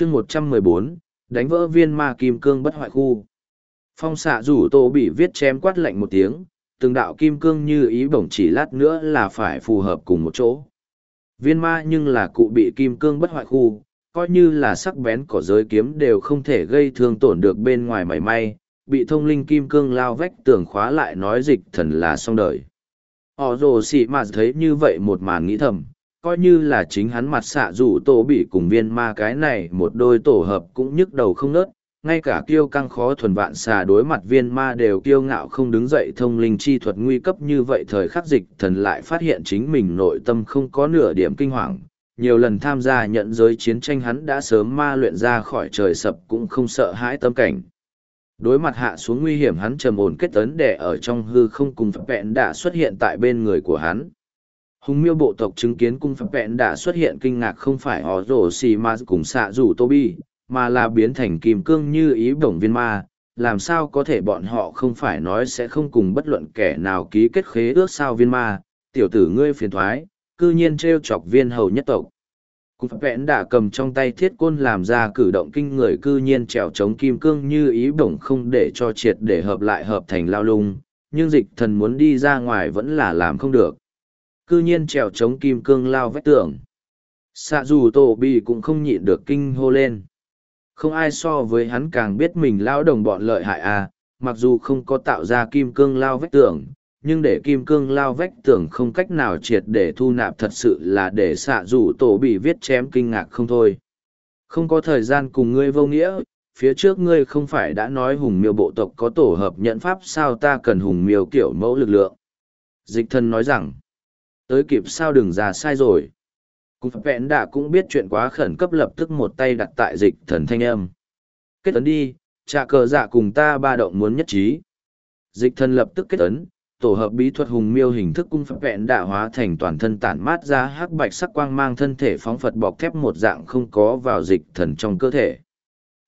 chương một trăm mười bốn, đánh vỡ viên ma kim cương bất hoại khu. Phong xạ rủ tô bị viết chém quát lạnh một tiếng, từng đạo kim cương như ý bổng chỉ lát nữa là phải phù hợp cùng một chỗ. Viên ma nhưng là cụ bị kim cương bất hoại khu, coi như là sắc bén cỏ giới kiếm đều không thể gây thương tổn được bên ngoài mảy may, bị thông linh kim cương lao vách tường khóa lại nói dịch thần là xong đời. Họ rồ xị mà thấy như vậy một màn nghĩ thầm coi như là chính hắn mặt xạ rủ tổ bị cùng viên ma cái này một đôi tổ hợp cũng nhức đầu không nớt, ngay cả kiêu căng khó thuần vạn xà đối mặt viên ma đều kiêu ngạo không đứng dậy thông linh chi thuật nguy cấp như vậy thời khắc dịch thần lại phát hiện chính mình nội tâm không có nửa điểm kinh hoàng. Nhiều lần tham gia nhận giới chiến tranh hắn đã sớm ma luyện ra khỏi trời sập cũng không sợ hãi tâm cảnh. Đối mặt hạ xuống nguy hiểm hắn trầm ổn kết tấn đẻ ở trong hư không cùng vẹn đã xuất hiện tại bên người của hắn hùng miêu bộ tộc chứng kiến cung phật vẹn đã xuất hiện kinh ngạc không phải họ rổ xì ma cùng xạ rủ tô bi mà là biến thành kim cương như ý bổng viên ma. Làm sao có thể bọn họ không phải nói sẽ không cùng bất luận kẻ nào ký kết khế ước sao viên ma? Tiểu tử ngươi phiền thoái cư nhiên t r e o chọc viên hầu nhất tộc. Cục vẽn đã cầm trong tay thiết côn làm ra cử động kinh người cư nhiên trèo chống kim cương như ý bổng không để cho triệt để hợp lại hợp thành lao lung, nhưng dịch thần muốn đi ra ngoài vẫn là làm không được. Cư nhiên trèo chống kim cương lao vách tường. Xạ dù tổ bị cũng không nhịn được kinh hô lên. Không ai so với hắn càng biết mình lao đồng bọn lợi hại à, mặc dù không có tạo ra kim cương lao vách tường, nhưng để kim cương lao vách tường không cách nào triệt để thu nạp thật sự là để xạ rủ tổ bị viết chém kinh ngạc không thôi không có thời gian cùng ngươi vô nghĩa phía trước ngươi không phải đã nói hùng miêu bộ tộc có tổ hợp nhận pháp sao ta cần hùng miêu kiểu mẫu lực lượng dịch thân nói rằng tới kịp sao đừng ra sai rồi Cục vẹn đã cũng biết chuyện quá khẩn cấp lập tức một tay đặt tại dịch thần thanh âm. Kết ấn đi, trà cờ dạ cùng ta ba động muốn nhất trí. Dịch thần lập tức kết ấn, tổ hợp bí thuật hùng miêu hình thức cung phật vẹn đạ hóa thành toàn thân tản mát ra hắc bạch sắc quang mang thân thể phóng phật bọc thép một dạng không có vào dịch thần trong cơ thể.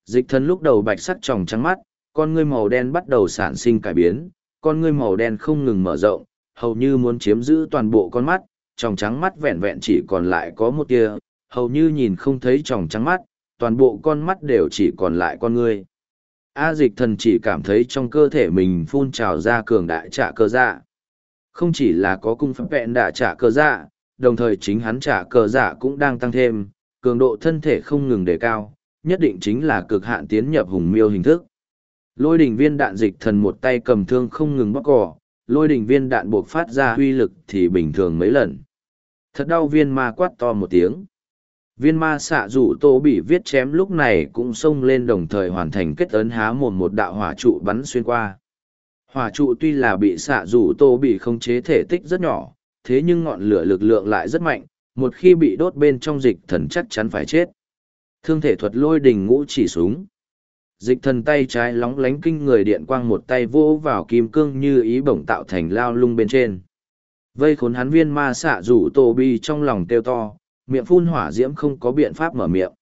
Dịch thần lúc đầu bạch sắc tròng trắng mắt, con ngươi màu đen bắt đầu sản sinh cải biến, con ngươi màu đen không ngừng mở rộng, hầu như muốn chiếm giữ toàn bộ con mắt, tròng trắng mắt vẹn vẹn chỉ còn lại có một tia, hầu như nhìn không thấy tròng trắng mắt, toàn bộ con mắt đều chỉ còn lại con ngươi. A dịch thần chỉ cảm thấy trong cơ thể mình phun trào ra cường đại trả cơ dạ. Không chỉ là có cung phép vẹn đã trả cơ dạ, đồng thời chính hắn trả cơ dạ cũng đang tăng thêm, cường độ thân thể không ngừng đề cao, nhất định chính là cực hạn tiến nhập hùng miêu hình thức. Lôi đỉnh viên đạn dịch thần một tay cầm thương không ngừng bóc cỏ, lôi đỉnh viên đạn buộc phát ra uy lực thì bình thường mấy lần. Thật đau viên ma quát to một tiếng. Viên ma xạ rủ tô bị viết chém lúc này cũng xông lên đồng thời hoàn thành kết ấn há mồm một đạo hỏa trụ bắn xuyên qua. Hỏa trụ tuy là bị xạ rủ tô bị không chế thể tích rất nhỏ, thế nhưng ngọn lửa lực lượng lại rất mạnh, một khi bị đốt bên trong dịch thần chắc chắn phải chết. Thương thể thuật lôi đình ngũ chỉ súng dịch thần tay trái lóng lánh kinh người điện quang một tay vỗ vào kim cương như ý bổng tạo thành lao lung bên trên vây khốn hắn viên ma xạ rủ tô bi trong lòng kêu to miệng phun hỏa diễm không có biện pháp mở miệng.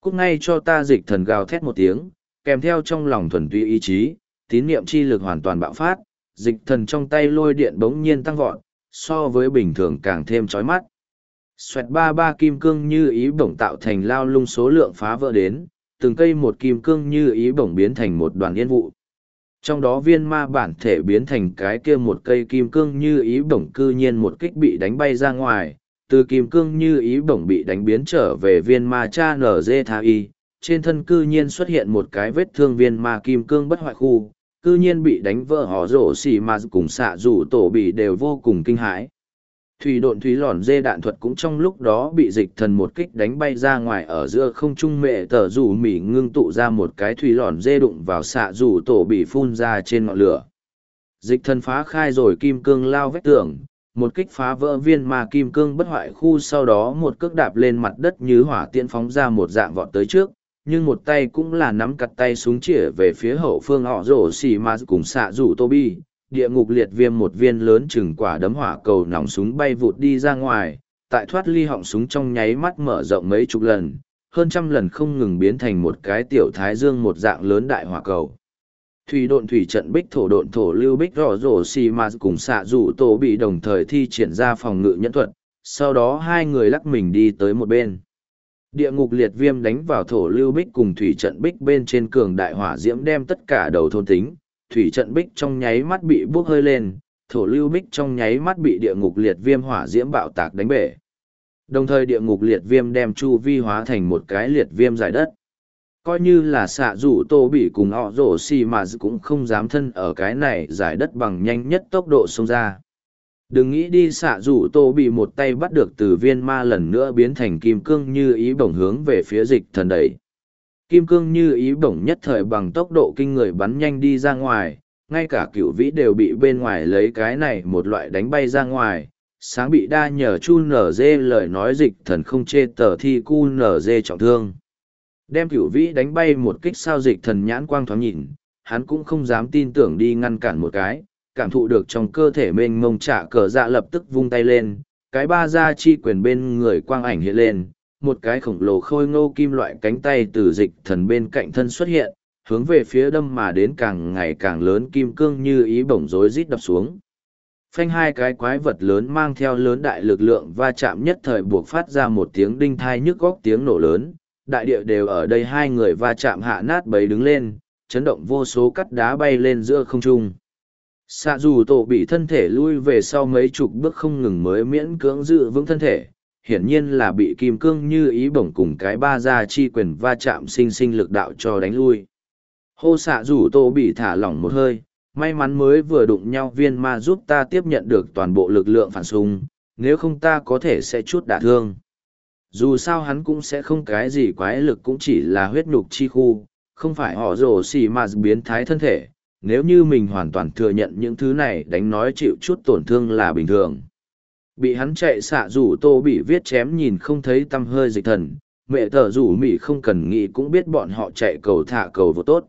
Cúc ngay cho ta dịch thần gào thét một tiếng, kèm theo trong lòng thuần túy ý chí, tín niệm chi lực hoàn toàn bạo phát, dịch thần trong tay lôi điện bỗng nhiên tăng vọt, so với bình thường càng thêm chói mắt. Xoẹt ba ba kim cương như ý bổng tạo thành lao lung số lượng phá vỡ đến, từng cây một kim cương như ý bổng biến thành một đoàn yên vụ. Trong đó viên ma bản thể biến thành cái kia một cây kim cương như ý bổng cư nhiên một kích bị đánh bay ra ngoài, từ kim cương như ý bổng bị đánh biến trở về viên ma cha nở dê tha y trên thân cư nhiên xuất hiện một cái vết thương viên ma kim cương bất hoại khu cư nhiên bị đánh vỡ họ rổ xì mà cùng xạ rủ tổ bị đều vô cùng kinh hãi thủy độn thủy lòn dê đạn thuật cũng trong lúc đó bị dịch thần một kích đánh bay ra ngoài ở giữa không trung mệ tờ rủ mỉ ngưng tụ ra một cái thủy lòn dê đụng vào xạ rủ tổ bị phun ra trên ngọn lửa. Dịch thần phá khai rồi kim cương lao vách tường, một kích phá vỡ viên ma kim cương bất hoại khu sau đó một cước đạp lên mặt đất như hỏa tiễn phóng ra một dạng vọt tới trước, nhưng một tay cũng là nắm cặt tay súng chĩa về phía hậu phương họ rổ xì ma cùng xạ rủ tô bi địa ngục liệt viêm một viên lớn chừng quả đấm hỏa cầu nòng súng bay vụt đi ra ngoài tại thoát ly họng súng trong nháy mắt mở rộng mấy chục lần hơn trăm lần không ngừng biến thành một cái tiểu thái dương một dạng lớn đại hỏa cầu. Thủy độn thủy trận bích thổ độn thổ lưu bích rõ rổ xì mà cùng xạ rủ tổ bị đồng thời thi triển ra phòng ngự nhẫn thuật sau đó hai người lắc mình đi tới một bên. Địa ngục liệt viêm đánh vào thổ lưu bích cùng thủy trận bích bên trên cường đại hỏa diễm đem tất cả đầu thôn tính, thủy trận bích trong nháy mắt bị bốc hơi lên, thổ lưu bích trong nháy mắt bị địa ngục liệt viêm hỏa diễm bạo tạc đánh bể. Đồng thời địa ngục liệt viêm đem chu vi hóa thành một cái liệt viêm dài đất. Coi như là xạ rủ tô bị cùng họ rổ xì mà cũng không dám thân ở cái này giải đất bằng nhanh nhất tốc độ xông ra. Đừng nghĩ đi xạ rủ tô bị một tay bắt được từ viên ma lần nữa biến thành kim cương như ý bổng hướng về phía dịch thần đẩy. Kim cương như ý bổng nhất thời bằng tốc độ kinh người bắn nhanh đi ra ngoài, ngay cả cựu vĩ đều bị bên ngoài lấy cái này một loại đánh bay ra ngoài. Sáng bị đa nhờ chu nở dê lời nói dịch thần không chê tờ thi cu nở dê trọng thương. Đem cựu vĩ đánh bay một kích sao dịch thần nhãn quang thoáng nhìn, hắn cũng không dám tin tưởng đi ngăn cản một cái, cảm thụ được trong cơ thể mênh mông trả cờ dạ lập tức vung tay lên, cái ba ra chi quyền bên người quang ảnh hiện lên, một cái khổng lồ khôi ngô kim loại cánh tay từ dịch thần bên cạnh thân xuất hiện, hướng về phía đâm mà đến càng ngày càng lớn kim cương như ý bổng rối rít đập xuống. Phanh hai cái quái vật lớn mang theo lớn đại lực lượng va chạm nhất thời buộc phát ra một tiếng đinh thai nhức góc tiếng nổ lớn, đại địa đều ở đây hai người va chạm hạ nát bấy đứng lên, chấn động vô số cắt đá bay lên giữa không trung. Xạ dù tổ bị thân thể lui về sau mấy chục bước không ngừng mới miễn cưỡng giữ vững thân thể, hiển nhiên là bị kim cương như ý bổng cùng cái ba ra chi quyền va chạm sinh sinh lực đạo cho đánh lui. Hô xạ rủ tổ bị thả lỏng một hơi, may mắn mới vừa đụng nhau viên ma giúp ta tiếp nhận được toàn bộ lực lượng phản xung, nếu không ta có thể sẽ chút đả thương. Dù sao hắn cũng sẽ không cái gì quái lực cũng chỉ là huyết nhục chi khu, không phải họ rổ xì mà biến thái thân thể, nếu như mình hoàn toàn thừa nhận những thứ này đánh nói chịu chút tổn thương là bình thường. Bị hắn chạy xạ rủ tô bị viết chém nhìn không thấy tâm hơi dịch thần, mẹ tờ rủ mỹ không cần nghĩ cũng biết bọn họ chạy cầu thả cầu vô tốt.